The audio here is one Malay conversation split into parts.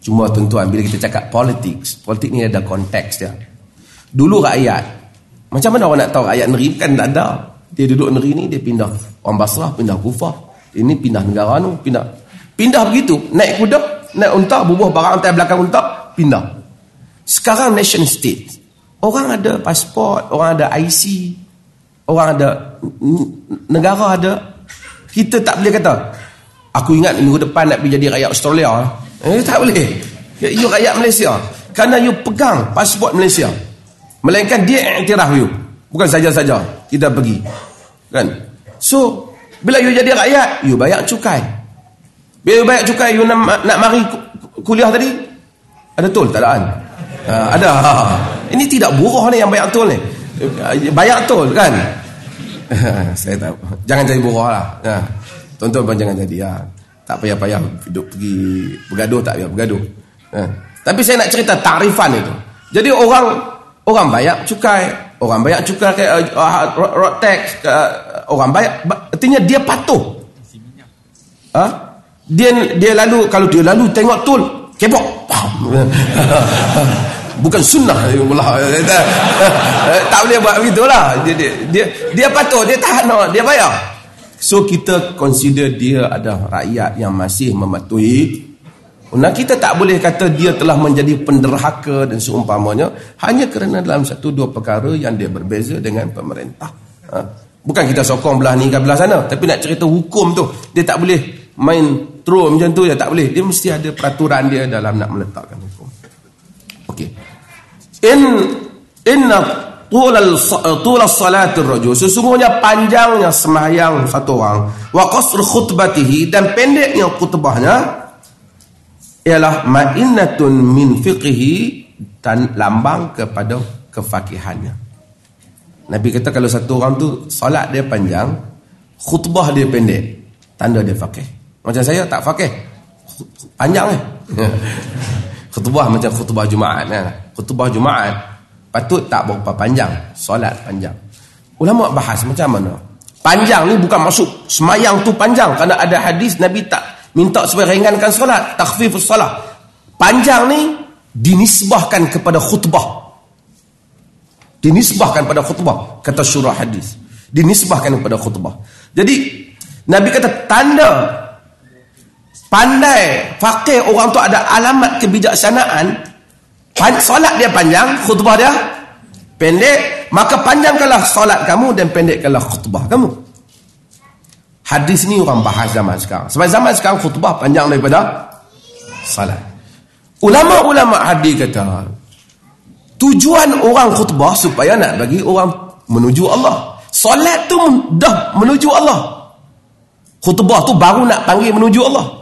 Cuma tuan-tuan bila kita cakap politik, politik ni ada konteks dia. Dulu rakyat, macam mana orang nak tahu rakyat negeri kan tak ada. Dia duduk negeri ni, dia pindah orang Basrah, pindah Kufah. Ini pindah negara tu, pindah. Pindah begitu, naik kuda, naik unta, bubuh barang atas belakang unta, pindah. Sekarang nation state. Orang ada pasport, orang ada IC, orang ada negara ada. Kita tak boleh kata, Aku ingat minggu depan nak pergi jadi rakyat Australia. Eh, tak boleh. You rakyat Malaysia. Kerana you pegang pasport Malaysia. Melainkan dia iktiraf you. Bukan saja-saja kita pergi. Kan? So, bila you jadi rakyat, you bayar cukai. Bila you bayar cukai, you nak, nak mari kuliah tadi? Ada tol? Tak ada kan? Uh, ada. Ini tidak buruh ni yang bayar tol ni. Bayar tol kan? Saya tahu. Jangan jadi buruh lah. Uh. Tuan-tuan pun jangan jadi ya. Tak payah-payah hidup pergi bergaduh tak payah bergaduh. Ha. Tapi saya nak cerita tarifan itu. Jadi orang orang bayar cukai, orang bayar cukai ke uh, road tax, uh, orang bayar artinya dia patuh. Ha? Dia dia lalu kalau dia lalu tengok tol, kebok. Bukan sunnah tak boleh buat begitulah. Dia dia dia, dia patuh, dia tahan dia bayar. So kita consider dia ada rakyat yang masih mematuhi Nah kita tak boleh kata dia telah menjadi penderhaka dan seumpamanya hanya kerana dalam satu dua perkara yang dia berbeza dengan pemerintah. Ha? Bukan kita sokong belah ni ke belah sana, tapi nak cerita hukum tu dia tak boleh main throw macam tu ya tak boleh. Dia mesti ada peraturan dia dalam nak meletakkan hukum. Okey. In inna tulal tulal salatul rajul. Sesungguhnya panjangnya sembahyang satu orang. Wa qasr khutbatihi dan pendeknya khutbahnya ialah ma'innatun min fiqhi dan lambang kepada kefakihannya. Nabi kata kalau satu orang tu solat dia panjang khutbah dia pendek tanda dia fakih. Macam saya tak fakih. Panjang eh. Khutbah macam khutbah Jumaat eh. khutbah Jumaat patut tak berapa panjang? Solat panjang. Ulama bahas macam mana? Panjang ni bukan maksud semayang tu panjang. Kerana ada hadis nabi tak minta supaya ringankan solat. Takhfifus solat panjang ni dinisbahkan kepada khutbah. Dinisbahkan pada khutbah. Kata surah hadis. Dinisbahkan kepada khutbah. Jadi nabi kata tanda pandai fakir orang tu ada alamat kebijaksanaan solat dia panjang, khutbah dia pendek, maka panjangkanlah solat kamu dan pendekkanlah khutbah kamu. Hadis ni orang bahas zaman sekarang. Sebab zaman sekarang khutbah panjang daripada salat. Ulama-ulama hadis kata, tujuan orang khutbah supaya nak bagi orang menuju Allah. Solat tu dah menuju Allah. Khutbah tu baru nak panggil menuju Allah.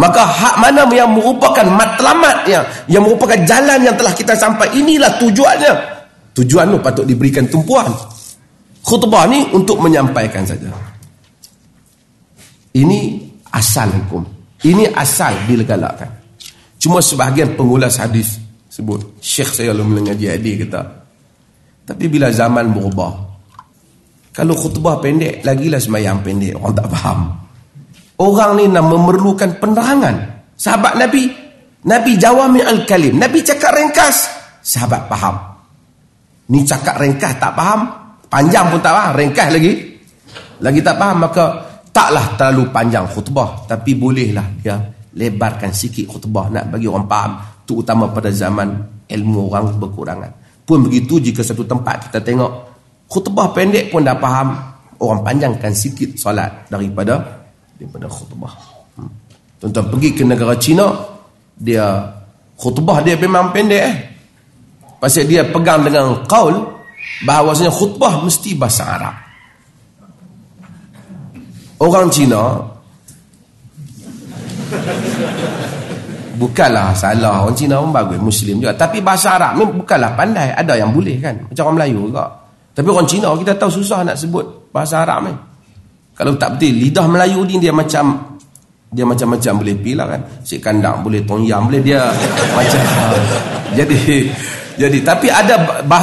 Maka hak mana yang merupakan matlamat yang, merupakan jalan yang telah kita sampai inilah tujuannya. Tujuan tu patut diberikan tumpuan. Khutbah ni untuk menyampaikan saja. Ini asal hukum. Ini asal dilegalkan. Cuma sebahagian pengulas hadis sebut Syekh saya lalu mengaji hadis kata. Tapi bila zaman berubah kalau khutbah pendek lagilah semayang pendek orang tak faham. Orang ni nak memerlukan penerangan. Sahabat Nabi, Nabi jawami al-kalim. Nabi cakap ringkas, sahabat faham. Ni cakap ringkas tak faham, panjang pun tak faham, ringkas lagi. Lagi tak faham, maka taklah terlalu panjang khutbah. Tapi bolehlah dia lebarkan sikit khutbah nak bagi orang faham. Utama pada zaman ilmu orang berkurangan. Pun begitu jika satu tempat kita tengok khutbah pendek pun dah faham, orang panjangkan sikit solat daripada daripada khutbah. Hmm. Tuan-tuan pergi ke negara Cina, dia khutbah dia memang pendek eh. Pasal dia pegang dengan qaul bahawasanya khutbah mesti bahasa Arab. Orang Cina bukanlah salah orang Cina pun bagus muslim juga tapi bahasa Arab ni bukanlah pandai ada yang boleh kan macam orang Melayu juga tapi orang Cina kita tahu susah nak sebut bahasa Arab ni kalau tak betul lidah Melayu ni dia macam dia macam-macam boleh pilih kan. Si kandang boleh tongyam boleh dia macam jadi jadi tapi ada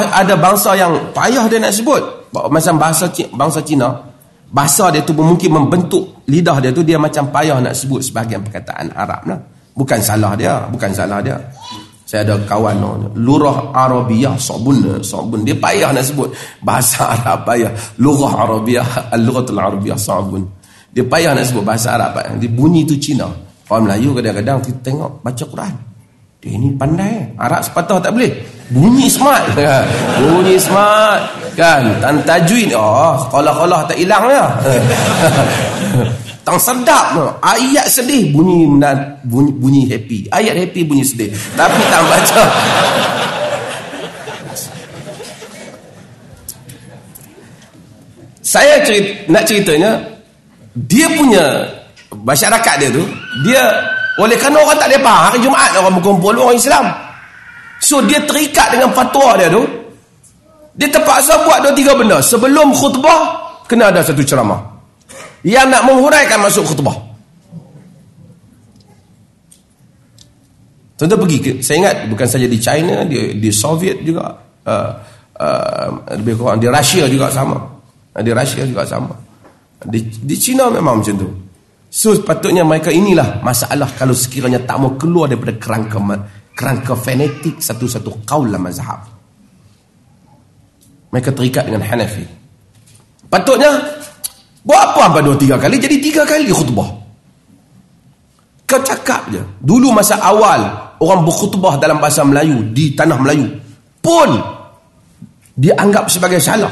ada bangsa yang payah dia nak sebut. Macam bahasa bangsa Cina, bahasa dia tu mungkin membentuk lidah dia tu dia macam payah nak sebut sebahagian perkataan Arab lah. Bukan salah dia, bukan salah dia. Saya ada kawan Lurah Arabiah Sobun Sobun Dia payah nak sebut Bahasa Arab payah. Lurah Arabiah Al-Luratul Arabiah Sobun Dia payah nak sebut bahasa Arab Dia bunyi tu Cina. Orang Melayu kadang-kadang Kita tengok baca Quran. Dia ini pandai. Arab sepatah tak boleh. Bunyi smart. Bunyi smart. Kan? Tan tajwid Oh Kolah-kolah tak hilang ya Tang sedap tu. Ayat sedih bunyi, bunyi bunyi happy. Ayat happy bunyi sedih. Tapi tak baca. Saya cerit, nak ceritanya dia punya masyarakat dia tu dia oleh kerana orang tak lepas hari Jumaat orang berkumpul orang Islam. So dia terikat dengan fatwa dia tu. Dia terpaksa buat dua tiga benda. Sebelum khutbah kena ada satu ceramah yang nak menghuraikan masuk khutbah. Contoh pergi ke, saya ingat bukan saja di China, di, di Soviet juga, uh, uh, lebih kurang di Rusia juga sama. Uh, di Rusia juga sama. Di, di China memang macam tu. So patutnya mereka inilah masalah kalau sekiranya tak mau keluar daripada kerangka kerangka fanatik satu-satu kaul dalam mazhab. Mereka terikat dengan Hanafi. Patutnya Buat apa apa dua tiga kali? Jadi tiga kali khutbah. Kau cakap je. Dulu masa awal orang berkhutbah dalam bahasa Melayu di tanah Melayu pun dianggap sebagai salah.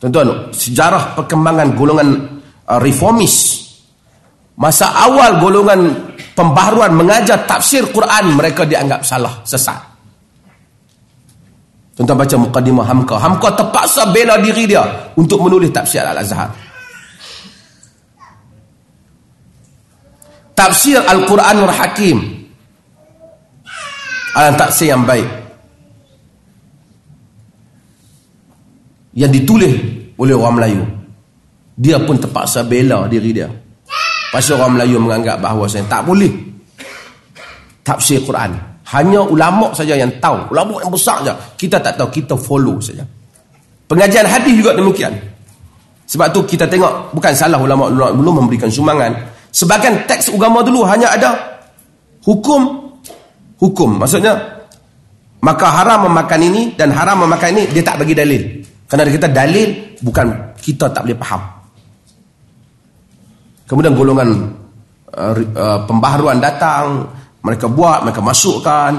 Tuan-tuan, sejarah perkembangan golongan uh, reformis masa awal golongan pembaharuan mengajar tafsir Quran mereka dianggap salah, sesat. Tuan-tuan baca Muqaddimah Hamka. Hamka terpaksa bela diri dia untuk menulis tafsir Al-Azhar. tafsir Al-Quranul Hakim. Adalah tafsir yang baik. Yang ditulis oleh orang Melayu. Dia pun terpaksa bela diri dia. Pasal orang Melayu menganggap bahawa saya tak boleh tafsir Quran hanya ulama saja yang tahu ulama yang besar saja kita tak tahu kita follow saja pengajian hadis juga demikian sebab tu kita tengok bukan salah ulama belum memberikan sumbangan Sebagian teks agama dulu hanya ada hukum hukum. Maksudnya maka haram memakan ini dan haram memakan ini dia tak bagi dalil. Kerana kita dalil bukan kita tak boleh faham. Kemudian golongan uh, uh, pembaharuan datang, mereka buat, mereka masukkan.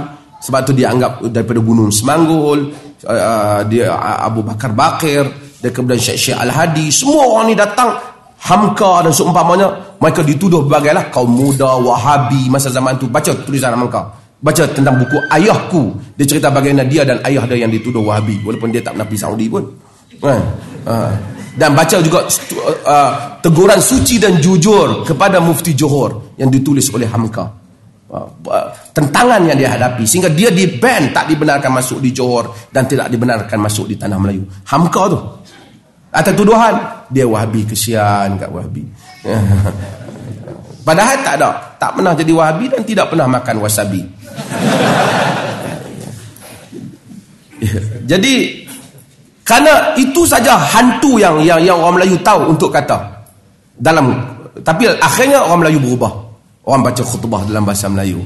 Sebab tu dia anggap daripada Gunung Semanggul, uh, dia Abu Bakar Bakir, dan kemudian Syekh Syekh Al-Hadi, semua orang ni datang. Hamka dan seumpamanya mereka dituduh berbagai kaum muda Wahabi masa zaman tu. Baca tulisan Hamka. Baca tentang buku ayahku. Dia cerita bagaimana dia dan ayah dia yang dituduh Wahabi. Walaupun dia tak pernah pergi Saudi pun. Kan ha. dan baca juga uh, teguran suci dan jujur kepada mufti Johor yang ditulis oleh Hamka. uh, tentangan yang dia hadapi sehingga dia di ban tak dibenarkan masuk di Johor dan tidak dibenarkan masuk di tanah Melayu. Hamka tu. Atas tuduhan Dia wahabi kesian kat wahabi. Padahal tak ada. Tak pernah jadi wahabi dan tidak pernah makan wasabi. Jadi Karena itu saja hantu yang yang yang orang Melayu tahu untuk kata. Dalam tapi akhirnya orang Melayu berubah. Orang baca khutbah dalam bahasa Melayu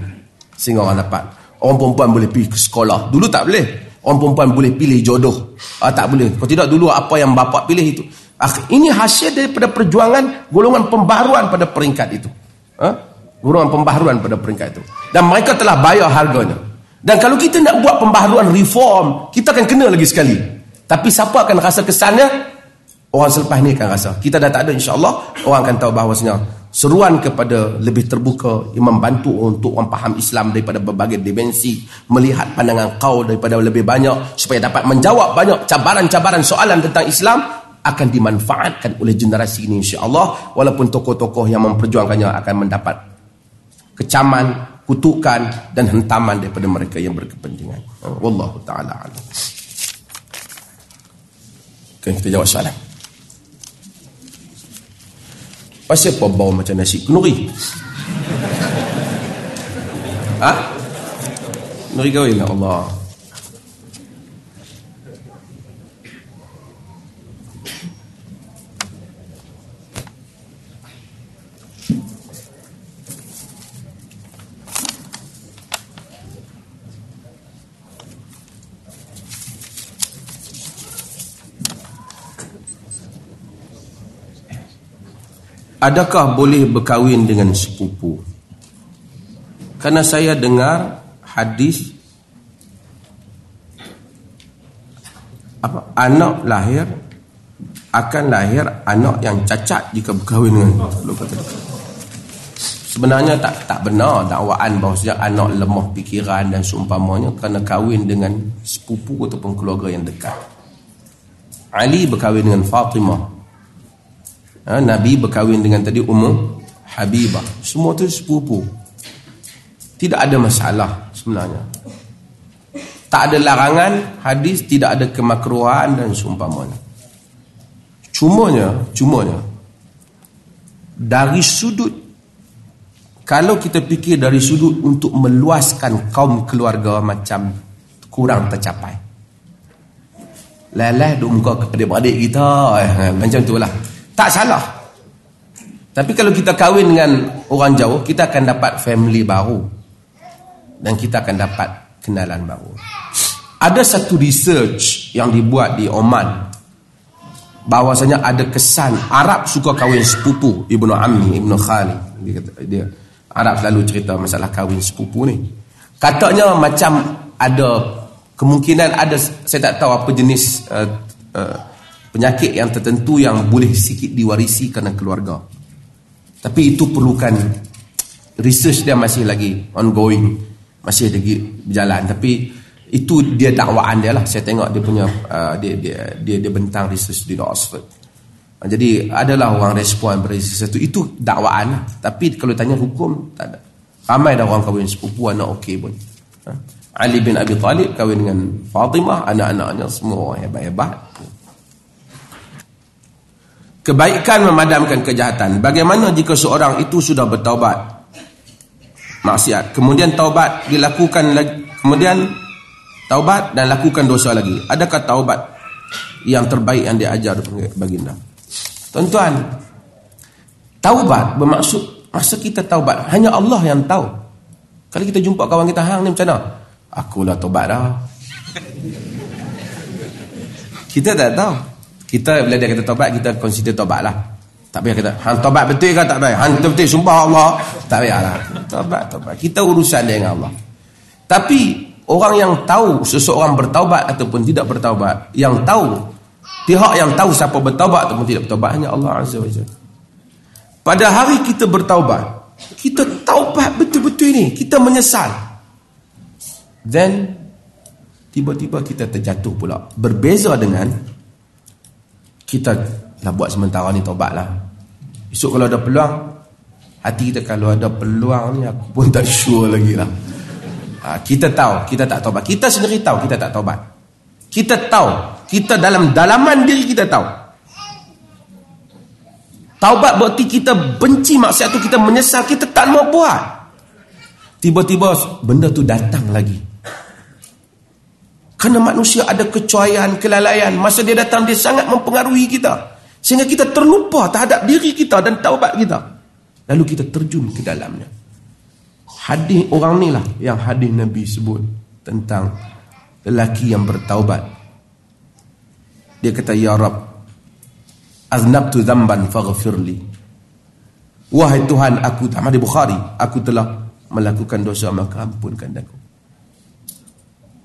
sehingga orang dapat. Orang perempuan boleh pergi ke sekolah. Dulu tak boleh. Orang perempuan boleh pilih jodoh. Ah, tak boleh. Kalau tidak dulu apa yang bapak pilih itu? Ah, ini hasil daripada perjuangan golongan pembaharuan pada peringkat itu. Ah? golongan pembaharuan pada peringkat itu. Dan mereka telah bayar harganya. Dan kalau kita nak buat pembaharuan reform kita akan kena lagi sekali. Tapi siapa akan rasa kesannya? Orang selepas ni akan rasa. Kita dah tak ada insyaAllah orang akan tahu bahawasanya seruan kepada lebih terbuka yang membantu untuk orang faham Islam daripada berbagai dimensi melihat pandangan kau daripada lebih banyak supaya dapat menjawab banyak cabaran-cabaran soalan tentang Islam akan dimanfaatkan oleh generasi ini insya-Allah walaupun tokoh-tokoh yang memperjuangkannya akan mendapat kecaman, kutukan dan hentaman daripada mereka yang berkepentingan. Wallahu taala alam. Okay, kita jawab soalan. Pasal apa bau macam nasi kenuri? Ha? Kenuri kau ya Allah. Adakah boleh berkahwin dengan sepupu? Kerana saya dengar hadis apa anak lahir akan lahir anak yang cacat jika berkahwin dengan sebenarnya tak tak benar dakwaan bahawa anak lemah fikiran dan seumpamanya kerana kahwin dengan sepupu ataupun keluarga yang dekat. Ali berkahwin dengan Fatimah ha, Nabi berkahwin dengan tadi Ummu Habibah semua tu sepupu tidak ada masalah sebenarnya tak ada larangan hadis tidak ada kemakruhan dan seumpamanya cumanya cumanya dari sudut kalau kita fikir dari sudut untuk meluaskan kaum keluarga macam kurang tercapai. Lelah duk muka adik-adik kita. Eh, macam tu lah. Tak salah. Tapi kalau kita kahwin dengan orang jauh, kita akan dapat family baru. Dan kita akan dapat kenalan baru. Ada satu research yang dibuat di Oman. Bahawasanya ada kesan Arab suka kahwin sepupu. Ibnu Ammi, Ibnu Khali. Dia kata, dia, Arab selalu cerita masalah kahwin sepupu ni. Katanya macam ada kemungkinan ada saya tak tahu apa jenis uh, uh, penyakit yang tertentu yang boleh sikit diwarisi kerana keluarga. Tapi itu perlukan research dia masih lagi ongoing, masih lagi berjalan. Tapi itu dia dakwaan dia lah. Saya tengok dia punya uh, dia, dia dia dia bentang research di Oxford. Ha, jadi adalah orang respon pada sesuatu itu dakwaan lah. Tapi kalau tanya hukum tak ada. Ramai dah orang kahwin sepupu anak okey pun. Ha? Ali bin Abi Talib kahwin dengan Fatimah, anak-anaknya semua hebat-hebat. Kebaikan memadamkan kejahatan. Bagaimana jika seorang itu sudah bertaubat? Maksiat. Kemudian taubat dilakukan lagi. Kemudian taubat dan lakukan dosa lagi. Adakah taubat yang terbaik yang diajar baginda? Tuan-tuan, taubat bermaksud masa kita taubat hanya Allah yang tahu. Kalau kita jumpa kawan kita hang ni macam mana? Akulah taubat dah. kita tak tahu. Kita bila dia kata taubat, kita consider taubat lah. Tak payah kata, hang taubat betul ke tak payah? Hang betul-betul sumpah Allah. Tak payahlah. Taubat, taubat. Kita urusan dengan Allah. Tapi orang yang tahu seseorang bertaubat ataupun tidak bertaubat, yang tahu Pihak yang tahu siapa bertaubat ataupun tidak bertaubat hanya Allah Azza wa Jalla. Pada hari kita bertaubat, kita taubat betul-betul ini, kita menyesal. Then tiba-tiba kita terjatuh pula. Berbeza dengan kita lah buat sementara ni taubatlah. Esok kalau ada peluang, hati kita kalau ada peluang ni aku pun tak sure lagi lah. Ha, kita tahu, kita tak taubat. Kita sendiri tahu kita tak taubat. Kita tahu kita dalam dalaman diri kita tahu. Taubat berarti kita benci maksiat tu, kita menyesal, kita tak mau buat. Tiba-tiba benda tu datang lagi. Kerana manusia ada kecuaian, kelalaian. Masa dia datang, dia sangat mempengaruhi kita. Sehingga kita terlupa terhadap diri kita dan taubat kita. Lalu kita terjun ke dalamnya. Hadis orang ni lah yang hadis Nabi sebut tentang lelaki yang bertaubat dia kata ya rab aznabtu dhanban faghfirli wahai tuhan aku hadis bukhari aku telah melakukan dosa maka ampunkan aku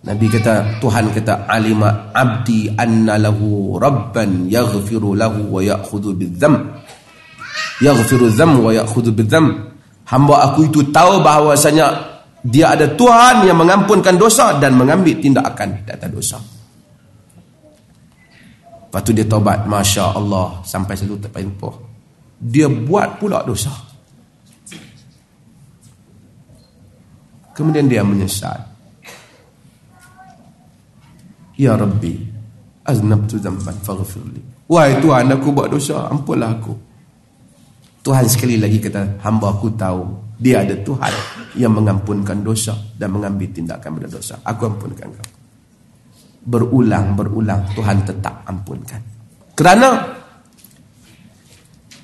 Nabi kata Tuhan kata alima abdi anna lahu rabban yaghfiru lahu wa ya'khudhu bidzam yaghfiru dzam wa ya'khudhu bidzam hamba aku itu tahu bahawasanya dia ada Tuhan yang mengampunkan dosa dan mengambil tindakan di atas dosa Lepas tu dia taubat. Masya Allah. Sampai tak payah Dia buat pula dosa. Kemudian dia menyesal. Ya Rabbi. Aznabtu zamban faghfirli. Wahai Tuhan aku buat dosa. Ampunlah aku. Tuhan sekali lagi kata. Hamba aku tahu. Dia ada Tuhan yang mengampunkan dosa. Dan mengambil tindakan pada dosa. Aku ampunkan kau berulang-berulang Tuhan tetap ampunkan. Kerana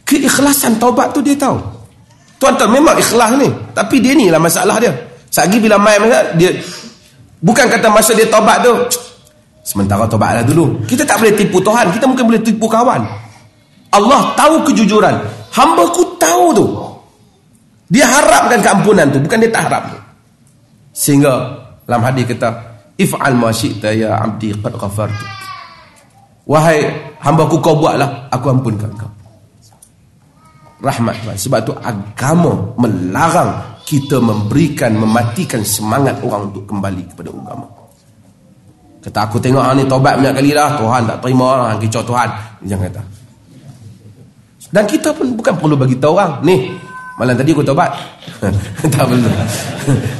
keikhlasan taubat tu dia tahu. Tuan-tuan memang ikhlas ni, tapi dia ni lah masalah dia. Sagi bila main dia bukan kata masa dia taubat tu sementara taubatlah dulu. Kita tak boleh tipu Tuhan, kita mungkin boleh tipu kawan. Allah tahu kejujuran. Hamba ku tahu tu. Dia harapkan keampunan tu, bukan dia tak harap. Sehingga dalam hadis kata, if'al ma syi'ta ya 'abdi qad ghafartu. Wahai hamba ku kau buatlah, aku ampunkan kau. Rahmat Tuhan. Sebab tu agama melarang kita memberikan, mematikan semangat orang untuk kembali kepada agama. Kata aku tengok hang ni tobat banyak kali dah, Tuhan tak terima lah, kicau Tuhan. Jangan kata. Dan kita pun bukan perlu bagi tahu orang, ni malam tadi aku tobat. tak perlu.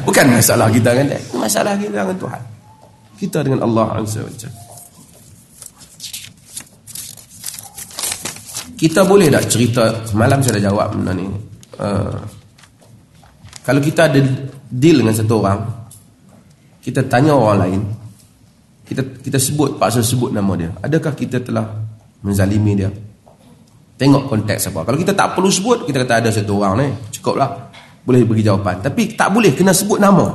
bukan masalah kita dengan dia, masalah kita dengan Tuhan. Kita dengan Allah Azza wa. Kita boleh tak cerita Semalam saya dah jawab benda ni uh, Kalau kita ada Deal dengan satu orang Kita tanya orang lain Kita kita sebut Paksa sebut nama dia. Adakah kita telah Menzalimi dia? Tengok konteks apa. Kalau kita tak perlu sebut Kita kata ada satu orang ni Cukup lah Boleh bagi jawapan. Tapi tak boleh kena sebut nama.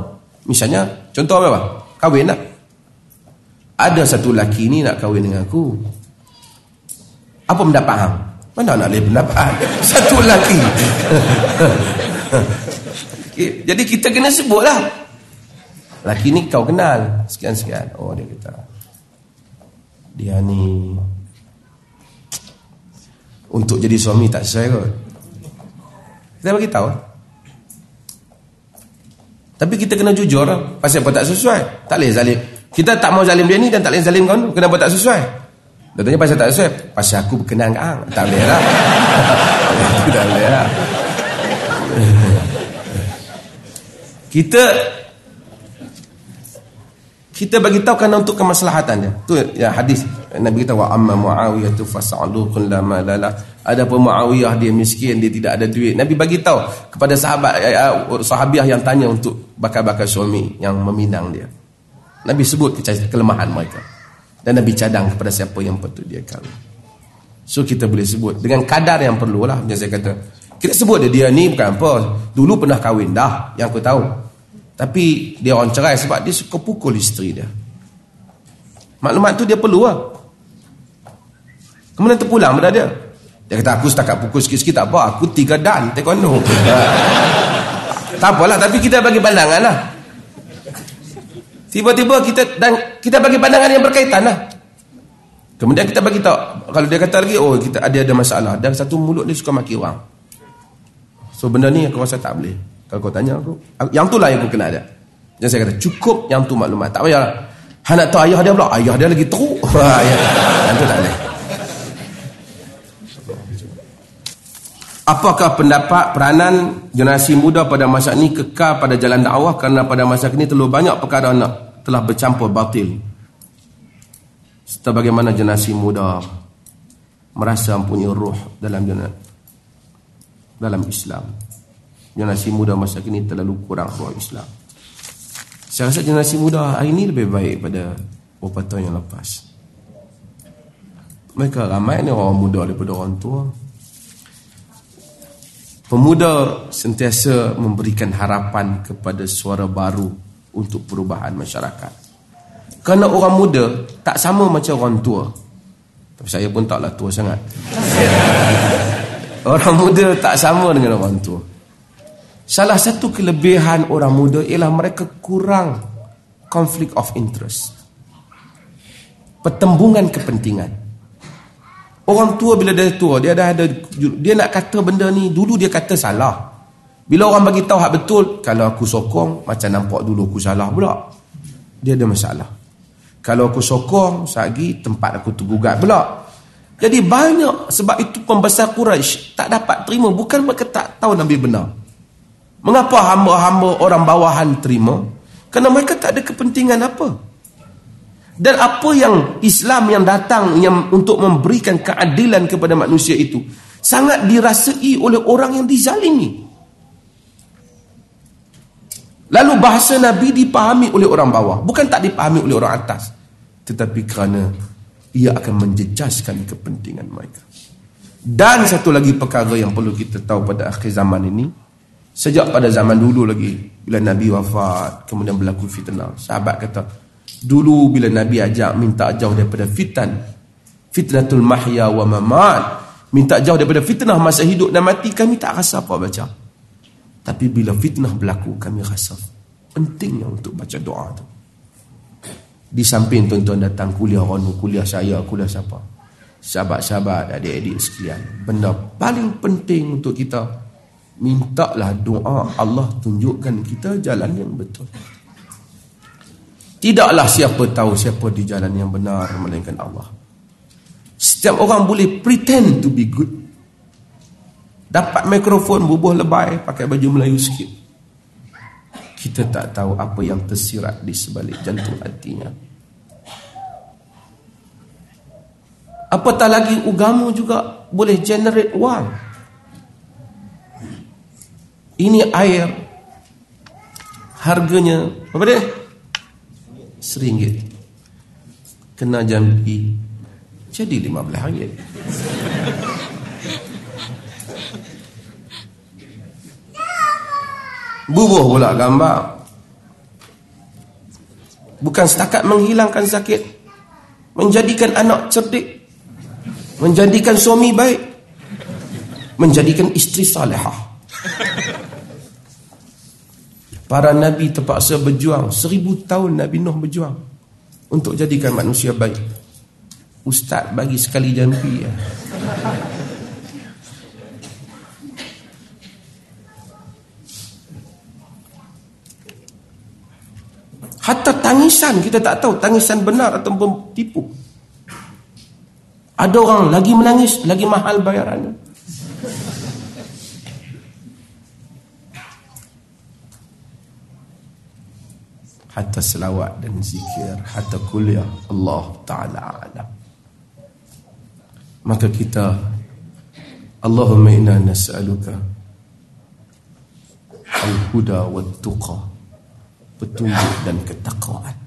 Misalnya Contoh apa? Kahwin lah Ada satu lelaki ni nak kahwin dengan aku. Apa pendapat hang? Mana nak boleh pendapat? Satu lelaki. Okay. Jadi kita kena sebut lah Lelaki ni kau kenal. Sekian-sekian Oh dia kata. Dia ni. Untuk jadi suami tak sesuai kot. Kita bagi tahu Tapi kita kena jujur lah. Pasal apa tak sesuai? Tak boleh zalim. Kita tak mau zalim dia ni Dan tak boleh zalim kau Kenapa tak sesuai? Dia tanya pasal tak sesuai. Pasal aku berkenan ke hang Tak boleh lah. Tak boleh lah. Kita kita bagi tahu kerana untuk kemaslahatan dia. Tu ya hadis Nabi kata wa amma Muawiyah tu fas'alu kullama. Ada pun Muawiyah dia miskin dia tidak ada duit. Nabi bagi tahu kepada sahabat eh, eh, sahabiah yang tanya untuk bakal-bakal suami yang meminang dia. Nabi sebut kelemahan mereka. Dan Nabi cadang kepada siapa yang patut dia kahwin. So kita boleh sebut dengan kadar yang perlu lah. Macam saya kata. Kita sebut dia, dia ni bukan apa. Dulu pernah kahwin dah. Yang aku tahu. Tapi dia orang cerai sebab dia suka pukul isteri dia. Maklumat tu dia perlu lah. Kemudian terpulang pada dia. Dia kata aku setakat pukul sikit-sikit tak apa. Aku tiga dan taekwondo. tak apalah tapi kita bagi pandangan lah. Tiba-tiba kita dan kita bagi pandangan yang berkaitan lah. Kemudian kita bagi tahu kalau dia kata lagi oh kita ada ada masalah dan satu mulut dia suka maki orang. So benda ni aku rasa tak boleh. Kalau kau tanya aku, yang tu lah yang aku kena ada. Dan saya kata cukup yang tu maklumat. Tak payah. Han nak tahu ayah dia pula. Ayah dia lagi teruk. yang tu tak boleh. Apakah pendapat peranan generasi muda pada masa ini kekal pada jalan dakwah kerana pada masa ini terlalu banyak perkara nak telah bercampur batil. Serta bagaimana generasi muda merasa mempunyai ruh dalam dalam Islam. Generasi muda masa ini terlalu kurang ruh Islam. Saya rasa generasi muda hari ini lebih baik pada beberapa tahun yang lepas. Mereka ramai ni orang muda daripada orang tua. Pemuda sentiasa memberikan harapan kepada suara baru untuk perubahan masyarakat. Kerana orang muda tak sama macam orang tua. Tapi saya pun taklah tua sangat. orang muda tak sama dengan orang tua. Salah satu kelebihan orang muda ialah mereka kurang konflik of interest. Pertembungan kepentingan. Orang tua bila dia tua, dia dah ada dia nak kata benda ni dulu dia kata salah. Bila orang bagi tahu hak betul, kalau aku sokong macam nampak dulu aku salah pula. Dia ada masalah. Kalau aku sokong, sagi tempat aku tergugat pula. Jadi banyak sebab itu pembesar Quraisy tak dapat terima bukan mereka tak tahu Nabi benar. Mengapa hamba-hamba orang bawahan terima? Kerana mereka tak ada kepentingan apa. Dan apa yang Islam yang datang yang untuk memberikan keadilan kepada manusia itu sangat dirasai oleh orang yang dizalimi. Lalu bahasa Nabi dipahami oleh orang bawah, bukan tak dipahami oleh orang atas, tetapi kerana ia akan menjejaskan kepentingan mereka. Dan satu lagi perkara yang perlu kita tahu pada akhir zaman ini, sejak pada zaman dulu lagi bila Nabi wafat, kemudian berlaku fitnah, sahabat kata, Dulu bila Nabi ajak minta jauh daripada fitan. Fitnatul mahya wa mamat. minta jauh daripada fitnah masa hidup dan mati kami tak rasa apa baca tapi bila fitnah berlaku kami rasa pentingnya untuk baca doa tu di samping tuan-tuan datang kuliah ronu kuliah saya kuliah siapa sahabat-sahabat adik-adik sekalian benda paling penting untuk kita mintalah doa Allah tunjukkan kita jalan yang betul Tidaklah siapa tahu siapa di jalan yang benar melainkan Allah. Setiap orang boleh pretend to be good. Dapat mikrofon bubuh lebay pakai baju Melayu sikit. Kita tak tahu apa yang tersirat di sebalik jantung hatinya. Apatah lagi ugamu juga boleh generate wang. Ini air. Harganya apa dia? seringgit. Kena jampi jadi lima belas ringgit. Bubuh pula gambar. Bukan setakat menghilangkan sakit. Menjadikan anak cerdik. Menjadikan suami baik. Menjadikan isteri salihah Para Nabi terpaksa berjuang. Seribu tahun Nabi Nuh berjuang Untuk jadikan manusia baik. Ustaz bagi sekali jampi ya. Hatta tangisan kita tak tahu Tangisan benar atau tipu. Ada orang lagi menangis Lagi mahal bayarannya hatta selawat dan zikir hatta kuliah. Allah taala alam. Maka kita Allahumma inna nas'aluka al-huda wa tuqa petunjuk dan ketakwaan.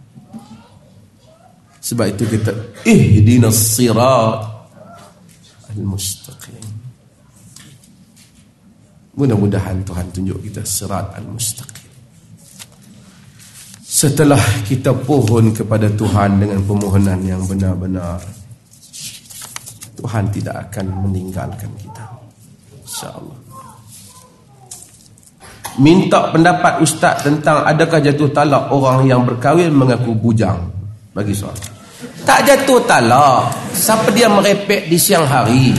Sebab itu kita ihdinas sirat al-mustaqim. Mudah-mudahan Tuhan tunjuk kita sirat al-mustaqim setelah kita pohon kepada Tuhan dengan permohonan yang benar-benar Tuhan tidak akan meninggalkan kita. InsyaAllah. Minta pendapat ustaz tentang adakah jatuh talak orang yang berkahwin mengaku bujang. Bagi soal Tak jatuh talak. Siapa dia merepek di siang hari?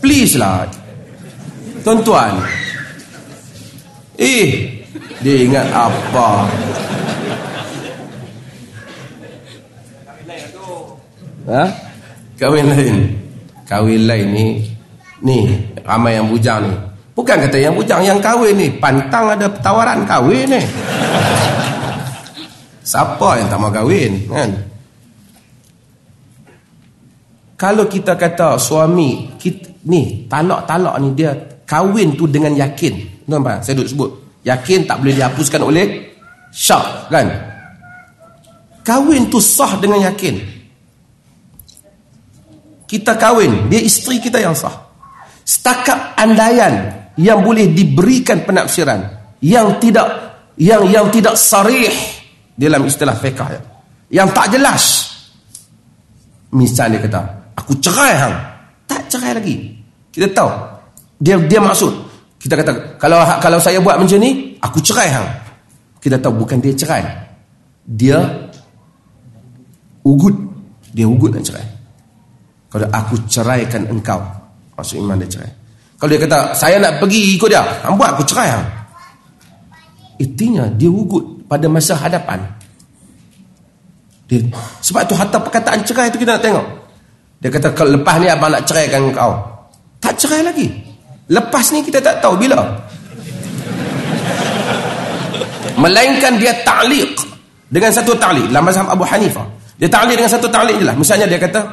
Please lah Tuan-tuan. Eh Dia ingat apa? Ha? Kawin lain. Kawin lain ni Ni Ramai yang bujang ni. Bukan kata yang bujang Yang kahwin ni. Pantang ada tawaran kahwin ni. Siapa yang tak mau kahwin kan? Kalau kita kata suami kita, Ni talak-talak ni dia kahwin tu dengan yakin. Nampak saya duk sebut. Yakin tak boleh dihapuskan oleh syak kan? Kahwin tu sah dengan yakin. Kita kahwin dia isteri kita yang sah. Setakat andaian yang boleh diberikan penafsiran yang tidak yang yang tidak sarih dalam istilah fiqh ya. yang tak jelas. Misalnya kata aku cerai hang. Tak cerai lagi. Kita tahu dia dia maksud. Kita kata kalau kalau saya buat macam ni aku cerai hang. Kita tahu bukan dia cerai. Dia ugut. Dia ugut dan cerai. Kalau aku ceraikan engkau maksud iman dia cerai. Kalau dia kata saya nak pergi ikut dia hang buat aku cerai hang. Intinya dia ugut pada masa hadapan. Dia, sebab tu hatta perkataan cerai tu kita nak tengok. Dia kata kalau lepas ni abang nak ceraikan engkau. Tak cerai lagi Lepas ni kita tak tahu bila. Melainkan dia ta'liq dengan satu ta'liq dalam mazhab Abu Hanifah. Dia ta'liq dengan satu ta'liq je lah. Misalnya dia kata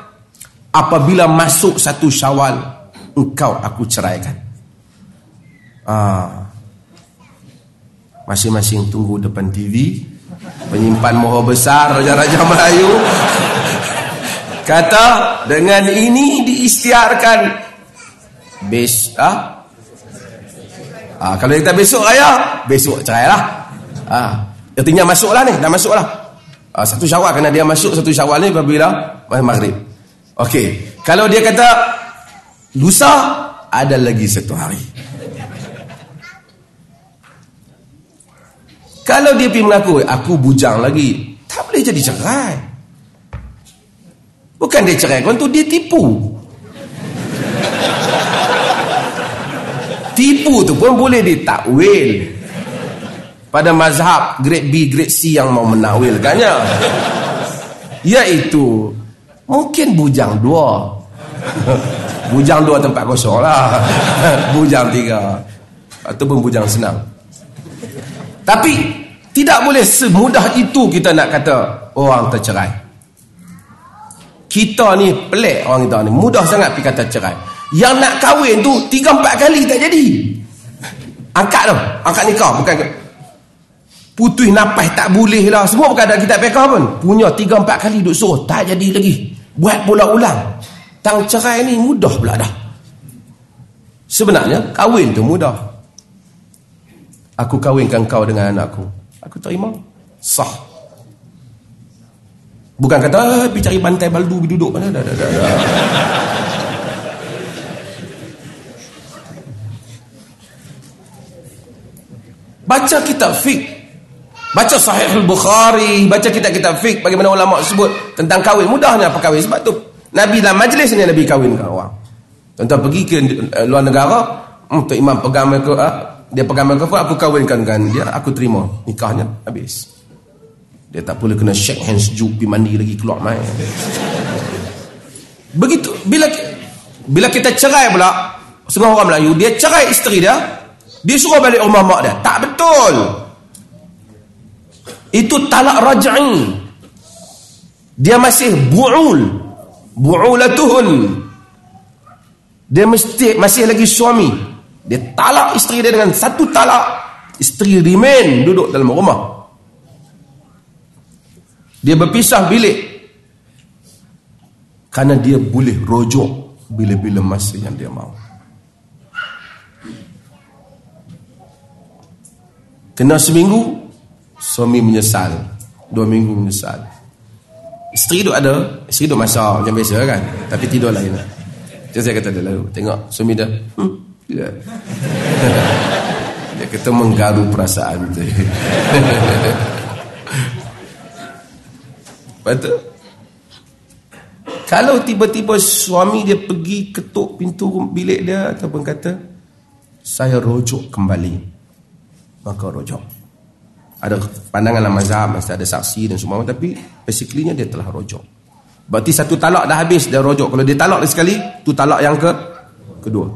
apabila masuk satu Syawal engkau aku ceraikan. Ah. Masing-masing tunggu depan TV penyimpan moho besar raja-raja Melayu kata dengan ini diistiharkan Bes ah? ah kalau kita besok raya, besok cerai lah. Ah, artinya masuklah ni, dah masuklah. Uh, satu syawal kena dia masuk satu syawal ni apabila maghrib. Okey. Kalau dia kata lusa ada lagi satu hari. Kalau dia pergi mengaku aku bujang lagi, tak boleh jadi cerai. Bukan dia cerai, kau tu dia tipu. Tipu tu pun boleh ditakwil. Pada mazhab grade B, grade C yang mau menakwilkannya. Iaitu, mungkin bujang dua. bujang dua tempat kosong lah. bujang tiga. Ataupun bujang senang. Tapi, tidak boleh semudah itu kita nak kata orang tercerai. Kita ni pelik orang kita ni. Mudah sangat pergi kata cerai. Yang nak kahwin tu tiga empat kali tak jadi. Angkat tu. Angkat nikah. Bukan putih napas tak boleh lah. Semua bukan ada kitab pekah pun. Punya tiga empat kali duk suruh. Tak jadi lagi. Buat pula ulang. Tang cerai ni mudah pula dah. Sebenarnya kahwin tu mudah. Aku kahwinkan kau dengan anakku. Aku terima. Sah. Bukan kata, pergi cari bantai baldu, duduk. Dah, dah, dah, dah. Baca kitab fiqh. Baca sahih al-Bukhari. Baca kitab-kitab fiqh. Bagaimana ulama sebut tentang kahwin. Mudahnya apa kahwin. Sebab tu Nabi dalam majlis ni Nabi kahwin ke orang. Tuan-tuan pergi ke uh, luar negara. Hmm, Tok Imam pegang mereka. Uh, dia pegang mereka pun aku kahwinkan dengan dia. Aku terima nikahnya. Habis. Dia tak boleh kena shake hands sejuk. Pergi mandi lagi keluar main. Begitu. Bila bila kita cerai pula. Setengah orang Melayu. Dia cerai isteri dia. Dia suruh balik rumah mak dia. Tak betul. Itu talak raj'i. Dia masih bu'ul. Bu'ulatuhun. Dia mesti masih lagi suami. Dia talak isteri dia dengan satu talak. Isteri remain duduk dalam rumah. Dia berpisah bilik. Karena dia boleh rojok bila-bila masa yang dia mahu. Kena seminggu Suami menyesal. Dua minggu menyesal. Isteri tu ada Isteri tu masak macam biasa kan? Tapi tidur lain. Jadi saya kata lalu Tengok suami dia hmm, Dia Dia kata menggaru perasaan tu. Betul Kalau tiba-tiba suami dia pergi ketuk pintu bilik dia Ataupun kata Saya rojok kembali maka rojok ada pandangan dalam mazhab mesti ada saksi dan semua tapi basically dia telah rojok berarti satu talak dah habis dia rojok kalau dia talak sekali tu talak yang ke kedua.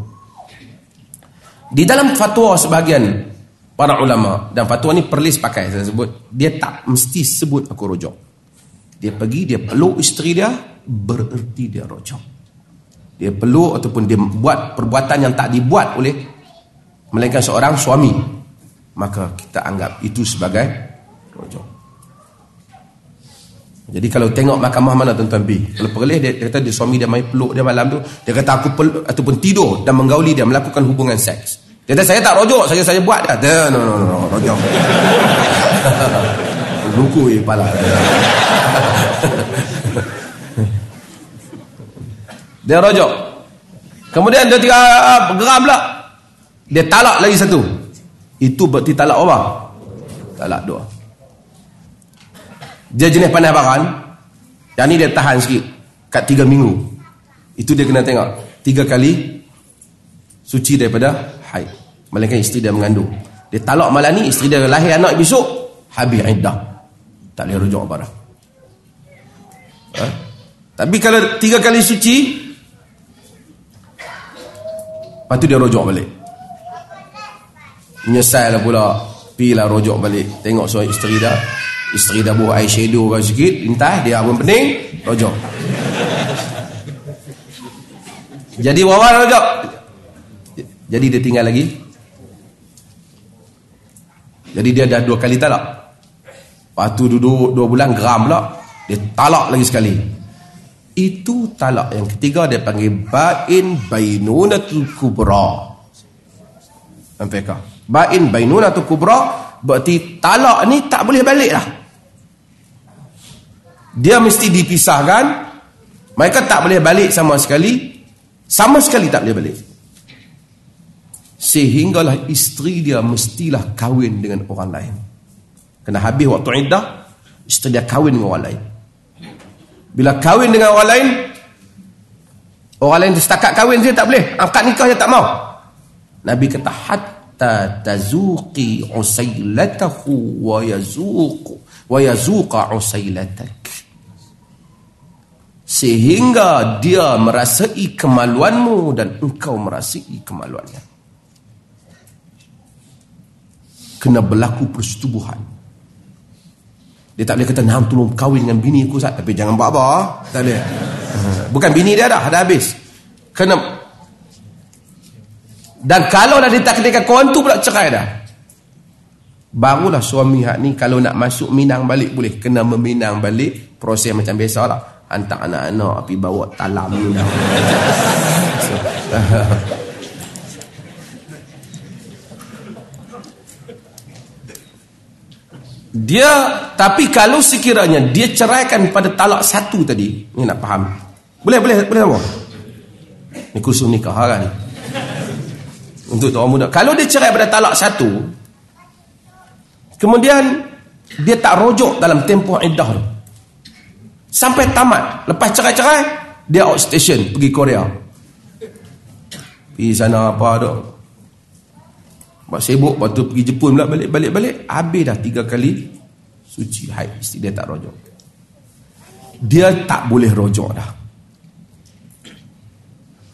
Di dalam fatwa sebahagian para ulama dan fatwa ni perlis pakai saya sebut dia tak mesti sebut aku rojok dia pergi dia peluk isteri dia bererti dia rojok dia peluk ataupun dia buat perbuatan yang tak dibuat oleh melainkan seorang suami maka kita anggap itu sebagai rojok. Jadi kalau tengok mahkamah mana tuan-tuan pi, kalau perleh dia, dia kata dia suami dia mai peluk dia malam tu, dia kata aku peluk ataupun tidur dan menggauli dia melakukan hubungan seks. Dia kata saya tak rojok, saya saya buat dia. Dia no no no, no rojok. Lukui pala. dia rojok. Kemudian dia tiga geram pula. Dia talak lagi satu. Itu berarti talak orang. Talak dua. Dia jenis pandai baran. Yang ni dia tahan sikit. Kat tiga minggu. Itu dia kena tengok. Tiga kali. Suci daripada haid. Melainkan isteri dia mengandung. Dia talak malam ni. Isteri dia lahir anak besok. Habis iddah. Tak boleh rujuk apa. Ha? Tapi kalau tiga kali suci. Lepas tu dia rujuk balik. Menyesal pula. Pilah rojok balik. Tengok suami isteri dah. Isteri dah buat eyeshadow kan sikit. Entah dia pun pening Rojok. Jadi wawan rojok. Jadi dia tinggal lagi. Jadi dia dah dua kali talak. Lepas tu duduk dua bulan geram pula. Dia talak lagi sekali. Itu talak yang ketiga Dia panggil Ba'in bainunatul kubra. Ampekah Bain bainun atau kubra berarti talak ni tak boleh balik lah. dia mesti dipisahkan. Mereka tak boleh balik sama sekali. Sama sekali tak boleh balik. Sehinggalah isteri dia mestilah kahwin dengan orang lain. Kena habis waktu iddah isteri dia kahwin dengan orang lain. Bila kahwin dengan orang lain orang lain setakat kahwin dia tak boleh. Angkat nikah dia tak mau. Nabi kata hatta tazuqi usailatahu wa yazuq wa yazuqa usailatak. Sehingga dia merasai kemaluanmu dan engkau merasai kemaluannya. Kena berlaku persetubuhan. Dia tak boleh kata nah tolong kahwin dengan bini aku Ustaz. Tapi jangan buat apa. Tak boleh. Bukan bini dia dah dah habis. Kena dan kalau dah ditakdirkan kawan tu pula cerai dah. Barulah suami hak ni kalau nak masuk minang balik boleh kena meminang balik. Proses macam biasalah. Hantar anak-anak api bawa talam dah. so, dia tapi kalau sekiranya dia ceraikan pada talak satu tadi ni nak faham. Boleh boleh boleh apa ni kursus nikah kan untuk orang muda kalau dia cerai pada talak satu kemudian dia tak rojok dalam tempoh iddah tu Sampai tamat. Lepas cerai-cerai, dia out station pergi Korea. Pergi sana apa tu. Buat sibuk, lepas tu pergi Jepun pula balik-balik-balik. Habis dah tiga kali suci haid. Dia tak rojok. Dia tak boleh rojok dah.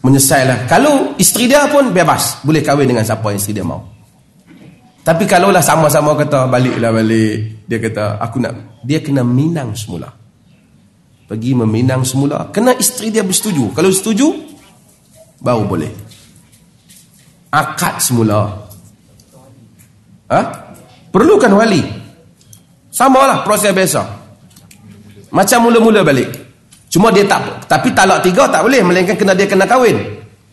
Menyesal Kalau isteri dia pun bebas. Boleh kahwin dengan siapa isteri dia mau. Tapi kalau lah sama-sama kata baliklah balik. Dia kata aku nak. Dia kena minang semula pergi meminang semula kena isteri dia bersetuju kalau setuju baru boleh akad semula ha? perlukan wali samalah proses biasa macam mula-mula balik cuma dia tak tapi talak tiga tak boleh melainkan kena dia kena kahwin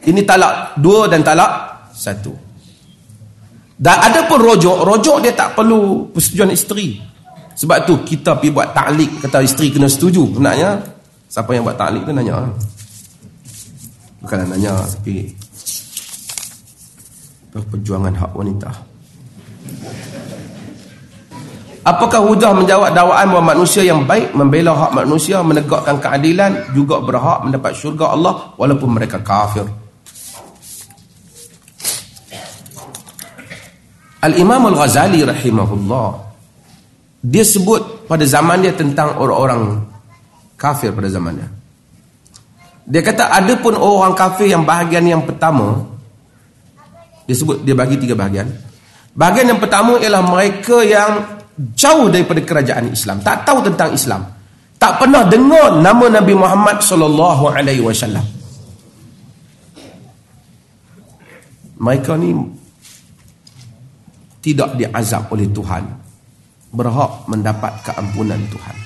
ini talak dua dan talak satu dan ada pun rojok rojok dia tak perlu persetujuan isteri sebab tu kita pergi buat taklik kata isteri kena setuju. Benarnya siapa yang buat taklik tu nanya. Bukanlah nanya tapi perjuangan hak wanita. Apakah hujah menjawab dakwaan bahawa manusia yang baik membela hak manusia, menegakkan keadilan juga berhak mendapat syurga Allah walaupun mereka kafir? Al-Imam Al-Ghazali rahimahullah dia sebut pada zaman dia tentang orang-orang kafir pada zamannya. Dia kata ada pun orang kafir yang bahagian yang pertama dia sebut dia bagi tiga bahagian. Bahagian yang pertama ialah mereka yang jauh daripada kerajaan Islam, tak tahu tentang Islam. Tak pernah dengar nama Nabi Muhammad sallallahu alaihi wasallam. Mereka ni tidak diazab oleh Tuhan berhak mendapat keampunan Tuhan.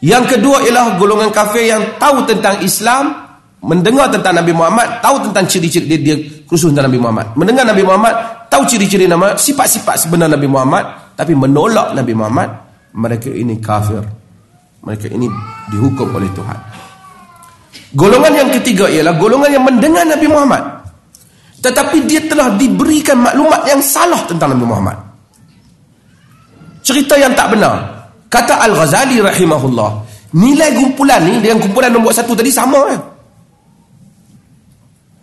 Yang kedua ialah golongan kafir yang tahu tentang Islam, mendengar tentang Nabi Muhammad, tahu tentang ciri-ciri dia, dia khusus tentang Nabi Muhammad. Mendengar Nabi Muhammad, tahu ciri-ciri nama, sifat-sifat sebenar Nabi Muhammad, tapi menolak Nabi Muhammad, mereka ini kafir. Mereka ini dihukum oleh Tuhan. Golongan yang ketiga ialah golongan yang mendengar Nabi Muhammad. Tetapi dia telah diberikan maklumat yang salah tentang Nabi Muhammad cerita yang tak benar kata Al-Ghazali rahimahullah nilai kumpulan ni dengan kumpulan nombor satu tadi sama kan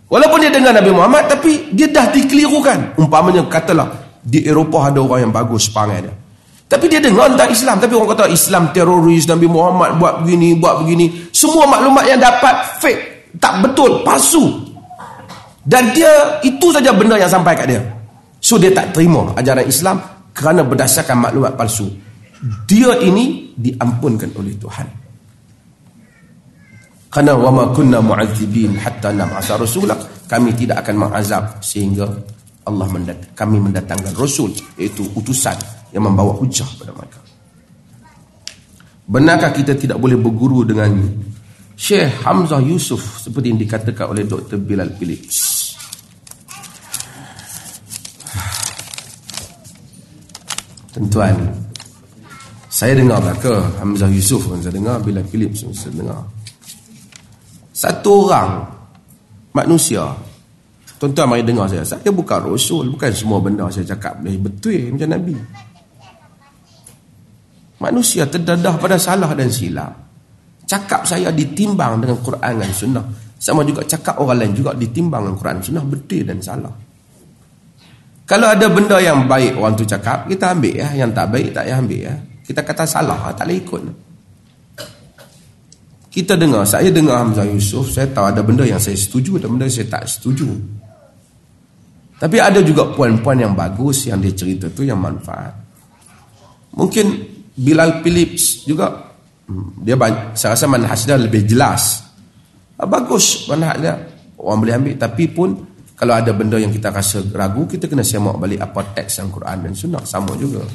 walaupun dia dengar Nabi Muhammad tapi dia dah dikelirukan. Umpamanya katalah di Eropah ada orang yang bagus perangai dia. Tapi dia dengar tentang Islam. Tapi orang kata Islam teroris Nabi Muhammad buat begini buat begini. Semua maklumat yang dapat fake tak betul palsu. Dan dia itu saja benda yang sampai kat dia. So dia tak terima ajaran Islam kerana berdasarkan maklumat palsu. Dia ini diampunkan oleh Tuhan kerana wa ma kunna mu'adzibin hatta nab'asa rasulah kami tidak akan mengazab sehingga Allah mendat kami mendatangkan rasul iaitu utusan yang membawa hujah pada mereka. Benarkah kita tidak boleh berguru dengan Syekh Hamzah Yusuf seperti yang dikatakan oleh Dr. Bilal Phillips? Tuan Saya dengar ke Hamzah Yusuf pun saya dengar Bila Philip pun saya dengar Satu orang Manusia. Tuan-tuan mari dengar saya. Saya bukan Rasul Bukan semua benda saya cakap boleh betul macam Nabi. Manusia terdadah pada salah dan silap. Cakap saya ditimbang dengan Quran dan Sunnah. Sama juga cakap orang lain juga ditimbang dengan Quran dan Sunnah Betul dan salah. Kalau ada benda yang baik orang tu cakap Kita ambil ya. Yang tak baik tak payah ambil ya. Kita kata salah, tak boleh ikut. Kita dengar, saya dengar Hamzah Yusuf, saya tahu ada benda yang saya setuju, ada benda yang saya tak setuju. Tapi ada juga poin-poin yang bagus yang dia cerita tu yang manfaat. Mungkin Bilal Phillips juga hmm, dia saya rasa manhaj dia lebih jelas. Ah, bagus manhaj dia. Orang boleh ambil tapi pun kalau ada benda yang kita rasa ragu, kita kena semak balik apa teks yang Quran dan Sunnah sama juga.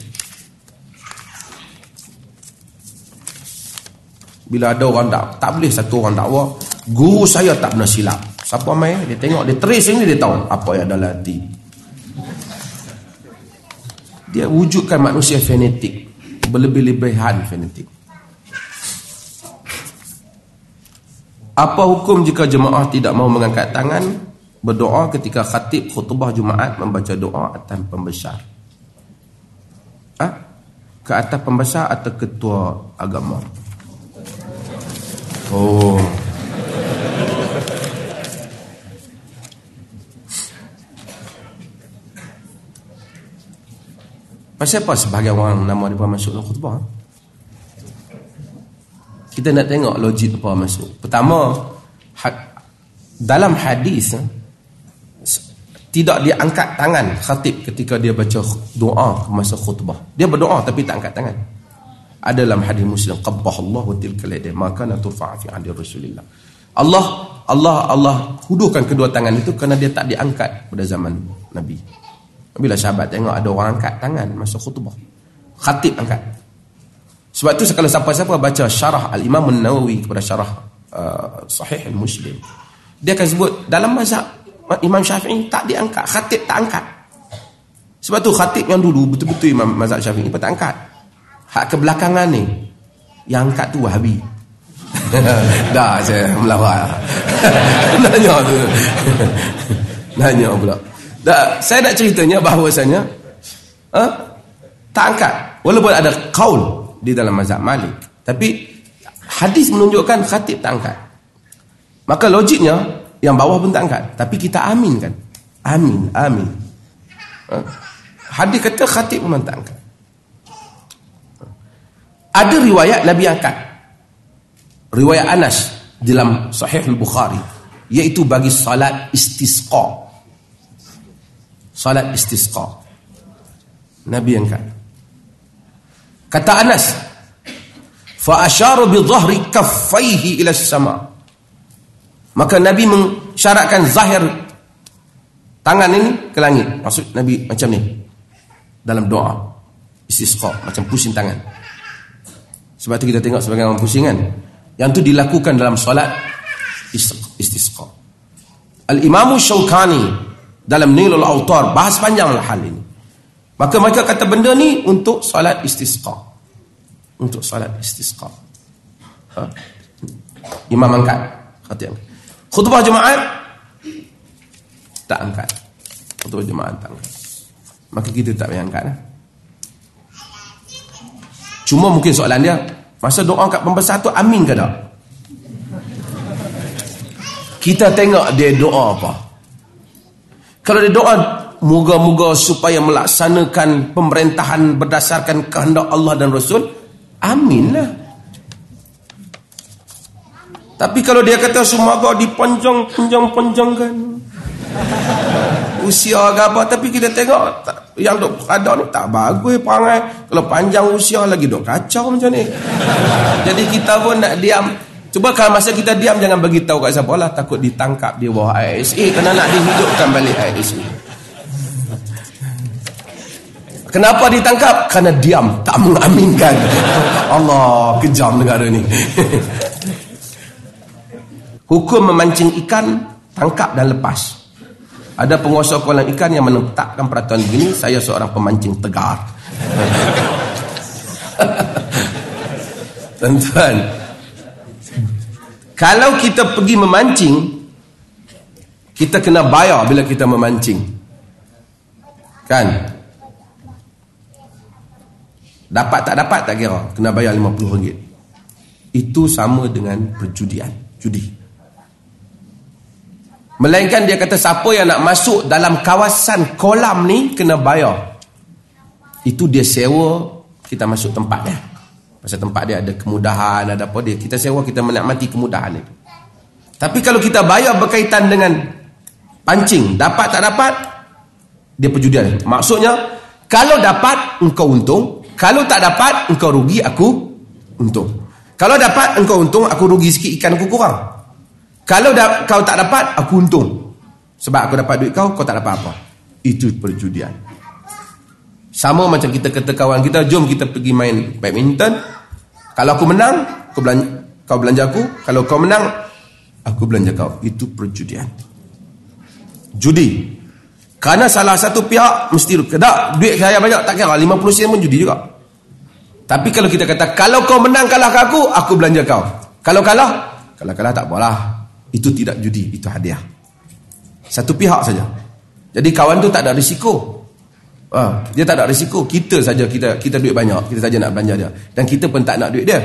Bila ada orang tak, tak boleh satu orang dakwa, guru saya tak pernah silap. Siapa main? Dia tengok, dia teris ini dia tahu apa yang ada hati. Dia wujudkan manusia fanatik. Berlebih-lebihan fanatik. Apa hukum jika jemaah tidak mau mengangkat tangan berdoa ketika khatib khutbah Jumaat membaca doa atas pembesar? Ha? Ke atas pembesar atau ketua agama? Oh. Pasal apa sebahagian orang nama dia masuk dalam khutbah? Kita nak tengok logik apa masuk. Pertama, dalam hadis eh, tidak dia angkat tangan khatib ketika dia baca doa masa khutbah. Dia berdoa tapi tak angkat tangan ada dalam hadis muslim Allah wa tilka yadah maka na turfa fi adi rasulillah. Allah Allah Allah huduhkan kedua tangan itu kerana dia tak diangkat pada zaman Nabi. Bila sahabat tengok ada orang angkat tangan masa khutbah. Khatib angkat. Sebab tu sekali siapa-siapa baca syarah al-Imam An-Nawawi kepada syarah uh, sahih al-Muslim dia akan sebut dalam mazhab Imam Syafi'i tak diangkat khatib tak angkat. Sebab tu khatib yang dulu betul-betul Imam mazhab Syafi'i pun tak angkat Hak kebelakangan ni Yang angkat tu Wahabi. Dah saya melawar Nanya tu. Nanya pula. Dah, Saya nak ceritanya bahawasanya ha? Tak angkat. Walaupun ada kaul Di dalam mazhab malik Tapi Hadis menunjukkan khatib tak angkat. Maka logiknya Yang bawah pun tak angkat. Tapi kita amin kan Amin Amin. Ha? Hadis kata khatib memang tak angkat ada riwayat Nabi angkat. Riwayat Anas dalam Sahih Al-Bukhari iaitu bagi salat istisqa. Salat istisqa. Nabi angkat. Kata Anas, fa asyara bi dhahri kaffaihi ila sama. Maka Nabi mensyaratkan zahir tangan ini ke langit. Maksud Nabi macam ni. Dalam doa istisqa macam pusing tangan. Sebab itu kita tengok sebagai orang pusing kan. Yang itu dilakukan dalam solat istisqa. Al-Imam Shawkani dalam Nilul Autar bahas panjanglah hal ini. Maka mereka kata benda ni untuk solat istisqa. Untuk solat istisqa. Ha? Imam angkat. Kata. Khutbah Jumaat tak angkat. Khutbah Jumaat tak angkat. Maka kita tak payah angkat. Lah. Cuma mungkin soalan dia, masa doa kat pembesar tu amin ke tak? Kita tengok dia doa apa. Kalau dia doa moga-moga supaya melaksanakan pemerintahan berdasarkan kehendak Allah dan Rasul, amin lah. Tapi kalau dia kata semoga dipanjang-panjang-panjangkan usia ke apa tapi kita tengok yang dok ada ni tak bagus perangai kalau panjang usia lagi dok kacau macam ni jadi kita pun nak diam cuba kalau masa kita diam jangan bagi tahu kat siapa lah takut ditangkap di bawah ISA kena nak dihidupkan balik ISA Kenapa ditangkap? Karena diam, tak mengaminkan. Allah, kejam negara ni. Hukum memancing ikan, tangkap dan lepas. Ada penguasa kolam ikan yang menetapkan peraturan begini, saya seorang pemancing tegar. Tuan-tuan. Kalau kita pergi memancing, kita kena bayar bila kita memancing. Kan? Dapat tak dapat tak kira. Kena bayar RM50. Itu sama dengan perjudian. Judi. Melainkan dia kata siapa yang nak masuk dalam kawasan kolam ni kena bayar. Itu dia sewa kita masuk tempat dia. Pasal tempat dia ada kemudahan, ada apa dia. Kita sewa, kita menikmati kemudahan itu. Tapi kalau kita bayar berkaitan dengan pancing, dapat tak dapat, dia perjudian. Maksudnya, kalau dapat, engkau untung. Kalau tak dapat, engkau rugi, aku untung. Kalau dapat, engkau untung, aku rugi sikit, ikan aku kurang. Kalau da kau tak dapat, aku untung. Sebab aku dapat duit kau, kau tak dapat apa. Itu perjudian. Sama macam kita kata kawan kita, jom kita pergi main badminton. Kalau aku menang, kau belanja, kau belanja aku. Kalau kau menang, aku belanja kau. Itu perjudian. Judi. Kerana salah satu pihak mesti tak duit saya banyak tak kira 50 sen pun judi juga. Tapi kalau kita kata kalau kau menang kalahkan aku, aku belanja kau. Kalau kalah, kalau kalah tak apalah. Itu tidak judi, itu hadiah. Satu pihak saja. Jadi kawan tu tak ada risiko. Ha, dia tak ada risiko. Kita saja kita kita duit banyak, kita saja nak belanja dia. Dan kita pun tak nak duit dia.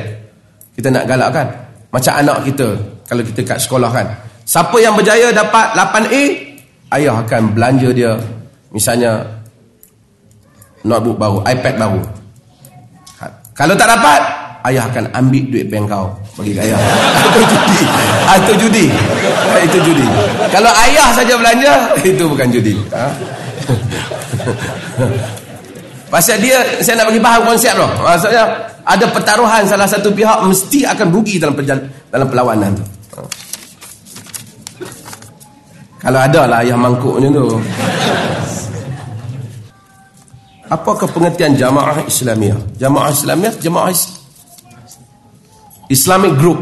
Kita nak galakkan. Macam anak kita kalau kita kat sekolah kan. Siapa yang berjaya dapat 8A, ayah akan belanja dia misalnya notebook baru, iPad baru. Ha, kalau tak dapat, ayah akan ambil duit bank kau bagi ke ayah. Itu judi. Ha, itu judi. Ha, itu judi. Kalau ayah saja belanja, itu bukan judi. Ha? Pasal dia, saya nak bagi faham konsep tu. Maksudnya, ada pertaruhan salah satu pihak mesti akan rugi dalam dalam perlawanan tu. Kalau ada lah ayah mangkuk macam tu. Apakah pengertian jamaah Islamiah? Jamaah Islamiah, jamaah is Islamic group.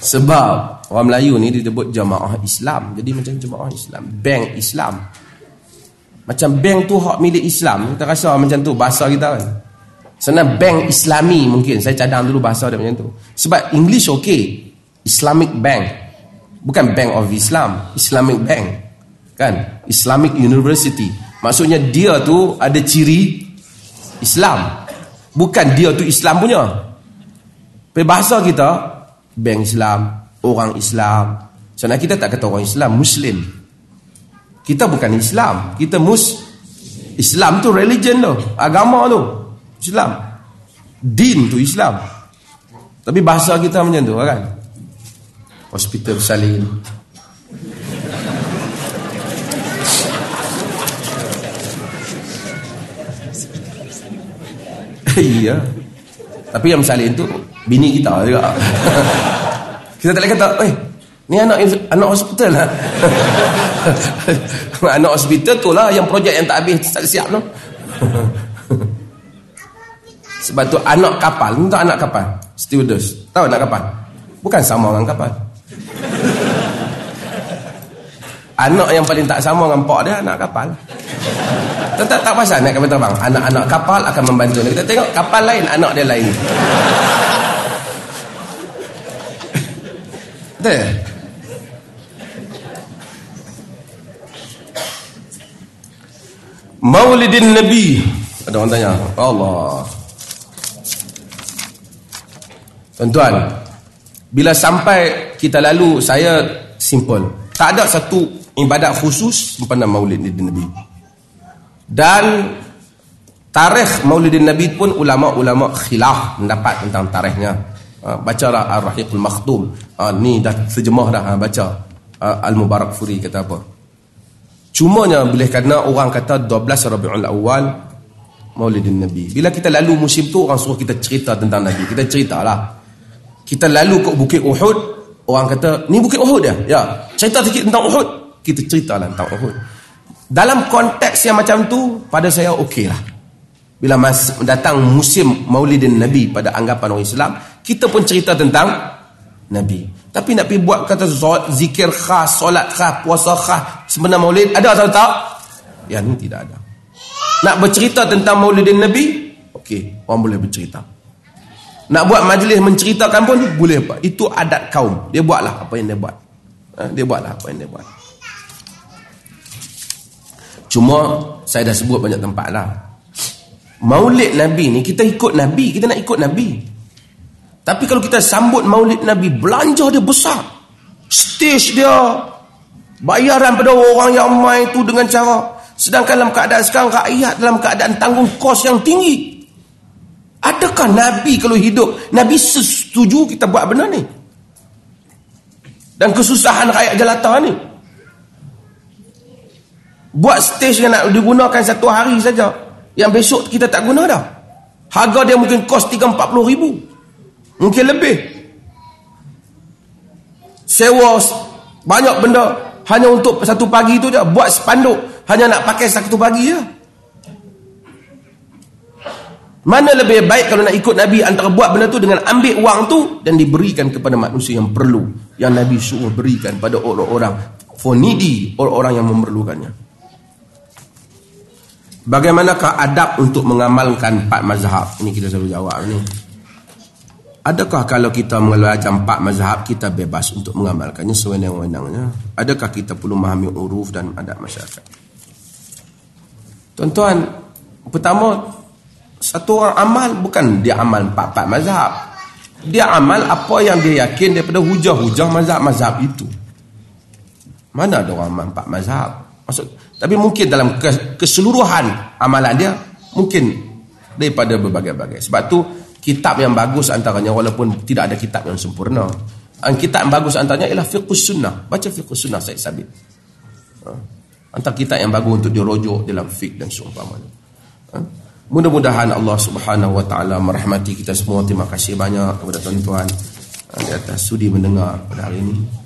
Sebab orang Melayu ni disebut jamaah Islam. Jadi macam jamaah Islam. Bank Islam. Macam bank tu hak milik Islam. Kita rasa macam tu bahasa kita kan. Sebenarnya bank islami mungkin. Saya cadang dulu bahasa dia macam tu. Sebab English okey. Islamic bank. Bukan bank of Islam. Islamic bank. Kan? Islamic university. Maksudnya dia tu ada ciri Islam. Bukan dia tu Islam punya. Tapi bahasa kita, bank Islam, orang Islam. Sebenarnya kita tak kata orang Islam, Muslim. Kita bukan Islam. Kita mus Islam tu religion tu. Agama tu. Islam. Din tu Islam. Tapi bahasa kita macam tu kan. Hospital salin. Iya. Tapi yang salin tu bini kita juga. kita tak boleh kata, "Eh, ni anak anak hospital lah." anak hospital tu lah yang projek yang tak habis tak siap tu. Sebab tu anak kapal, ni tak anak kapal. Stewardess. Tahu anak kapal? Bukan sama orang kapal. Anak yang paling tak sama dengan pak dia anak kapal. Tetap tak pasal naik kapal terbang. Anak-anak kapal akan membantu. Kita tengok kapal lain, anak dia lain. Betul? Maulidin Nabi. Ada orang tanya. Allah. Tuan-tuan, bila sampai kita lalu, saya simple. Tak ada satu ibadat khusus pada maulid Nabi. Dan tarikh maulid Nabi pun ulama-ulama khilaf mendapat tentang tarikhnya. Ha, baca lah Ar-Rahiqul Makhtum. Ha, ni dah sejemah dah ha, baca. Al-Mubarak Furi kata apa. Cumanya bila kerana orang kata 12 Rabiul Awal Maulidin Nabi. Bila kita lalu musim tu orang suruh kita cerita tentang Nabi. Kita ceritalah kita lalu ke Bukit Uhud orang kata ni Bukit Uhud dia ya cerita sikit tentang Uhud kita cerita lah tentang Uhud dalam konteks yang macam tu pada saya okey lah bila mas, datang musim maulidin Nabi pada anggapan orang Islam kita pun cerita tentang Nabi Tapi nak pergi buat kata zikir khas, solat khas, puasa khas, sebenar maulid, ada atau tak? Yang ini tidak ada. Nak bercerita tentang maulidin Nabi, okey, orang boleh bercerita. Nak buat majlis menceritakan pun boleh buat. Itu adat kaum. Dia buatlah apa yang dia buat. Ha, dia buatlah apa yang dia buat. Cuma saya dah sebut banyak tempat lah. Maulid Nabi ni kita ikut Nabi, kita nak ikut Nabi. Tapi kalau kita sambut maulid Nabi, belanja dia besar. Stage dia. Bayaran pada orang yang main tu dengan cara. Sedangkan dalam keadaan sekarang, rakyat dalam keadaan tanggung kos yang tinggi. Adakah Nabi kalau hidup, Nabi setuju kita buat benda ni? Dan kesusahan rakyat jelata ni. Buat stage yang nak digunakan satu hari saja. Yang besok kita tak guna dah. Harga dia mungkin kos 3-40 ribu. Mungkin lebih. Sewa banyak benda hanya untuk satu pagi tu je. Buat spanduk hanya nak pakai satu pagi je. Mana lebih baik kalau nak ikut Nabi antara buat benda tu dengan ambil wang tu dan diberikan kepada manusia yang perlu. Yang Nabi suruh berikan pada orang-orang for needy, orang-orang yang memerlukannya. Bagaimanakah adab untuk mengamalkan empat mazhab? Ini kita selalu jawab ni. Adakah kalau kita mengeluarkan empat mazhab kita bebas untuk mengamalkannya sewenang-wenangnya? Adakah kita perlu memahami uruf dan adat masyarakat? Tuan-tuan, pertama satu orang amal bukan dia amal empat-empat mazhab. Dia amal apa yang dia yakin daripada hujah-hujah mazhab-mazhab itu. Mana ada orang amal empat mazhab? Maksud, tapi mungkin dalam keseluruhan amalan dia mungkin daripada berbagai-bagai. Sebab tu kitab yang bagus antaranya walaupun tidak ada kitab yang sempurna kitab yang bagus antaranya ialah fiqhus sunnah baca fiqhus sunnah Syed Sabit ha? antara kitab yang bagus untuk dirujuk dalam fiqh dan seumpama ha? mudah-mudahan Allah subhanahu wa ta'ala merahmati kita semua terima kasih banyak kepada tuan-tuan ha, di atas sudi mendengar pada hari ini